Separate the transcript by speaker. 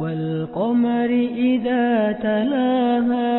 Speaker 1: والقمر إذا تلاها